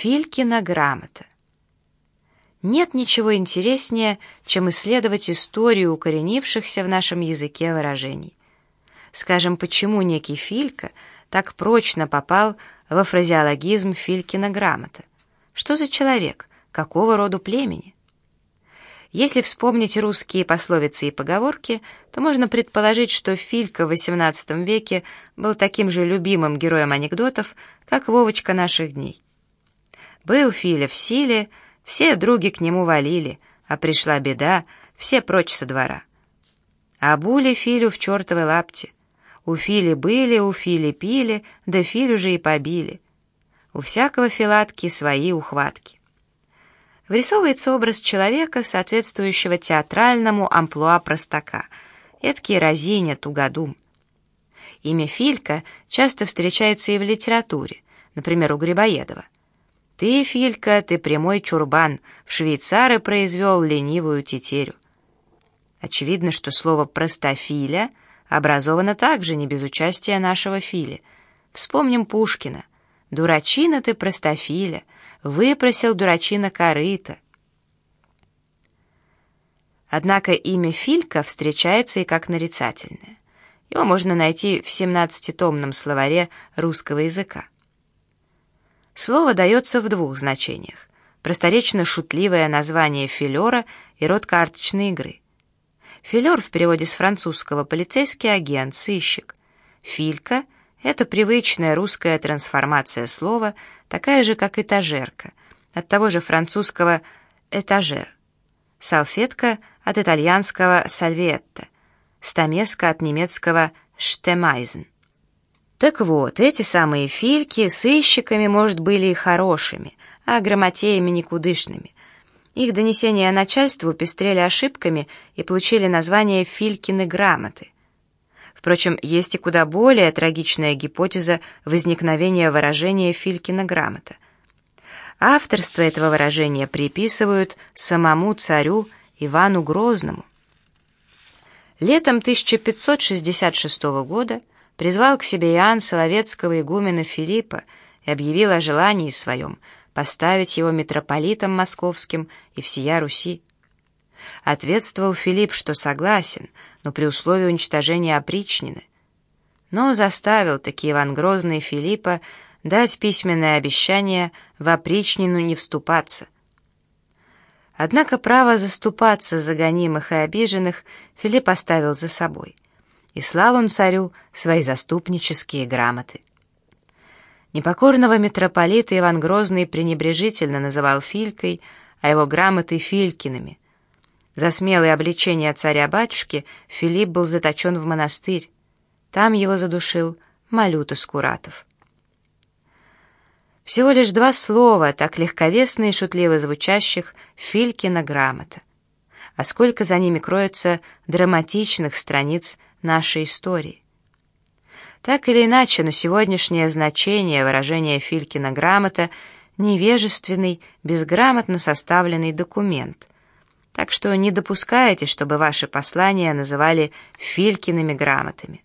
Филькина грамота. Нет ничего интереснее, чем исследовать историю укоренившихся в нашем языке выражений. Скажем, почему некий Филька так прочно попал во фразеологизм Филькина грамота? Что за человек? Какого рода племени? Если вспомнить русские пословицы и поговорки, то можно предположить, что Филька в XVIII веке был таким же любимым героем анекдотов, как Вовочка наших дней. Был Филя в силе, все други к нему валили, а пришла беда, все прочь со двора. А були Филю в чертовой лапте. У Фили были, у Фили пили, да Филю же и побили. У всякого филатки свои ухватки вырисовывается образ человека, соответствующего театральному амплуа простака, эдакий разиня, тугодум. Имя Филька часто встречается и в литературе, например, у Грибоедова. «Ты, Филька, ты прямой чурбан, в швейцары произвел ленивую тетерю». Очевидно, что слово «простофиля» образовано также не без участия нашего Фили. Вспомним Пушкина. «Дурачина ты, простофиля», выпросил дурачина корыто. Однако имя Филька встречается и как нарицательное. Его можно найти в 17-томном словаре русского языка. Слово дается в двух значениях. Просторечно-шутливое название филера и род карточной игры. Филер в переводе с французского полицейский агент, сыщик. Филька — это привычная русская трансформация слова, такая же, как этажерка, от того же французского «этажер». Салфетка от итальянского «сальветта», стамеска от немецкого «штемайзен». Так вот, эти самые фильки сыщиками, может, были и хорошими, а грамотеями никудышными. Их донесения начальству пестрели ошибками и получили название «филькины грамоты». Впрочем, есть и куда более трагичная гипотеза возникновения выражения Филькина грамота. Авторство этого выражения приписывают самому царю Ивану Грозному. Летом 1566 года призвал к себе Иоанн Соловецкого игумена Филиппа и объявил о желании своем поставить его митрополитом московским и всея Руси. Ответствовал Филипп, что согласен, но при условии уничтожения опричнины. Но заставил таки Иван Грозный Филиппа дать письменное обещание в опричнину не вступаться. Однако право заступаться за гонимых и обиженных Филипп оставил за собой, и слал он царю свои заступнические грамоты. Непокорного митрополита Иван Грозный пренебрежительно называл Филькой, а его грамоты — Филькиными. За смелое обличение царя-батюшки Филипп был заточен в монастырь. Там его задушил Малюта Скуратов. Всего лишь два слова, так легковесно и шутливо звучащих «Филькина грамота». А сколько за ними кроется драматичных страниц нашей истории. Так или иначе, но сегодняшнее значение выражения Филькина грамота — невежественный, безграмотно составленный документ, так что не допускайте, чтобы ваши послания называли Филькиными грамотами.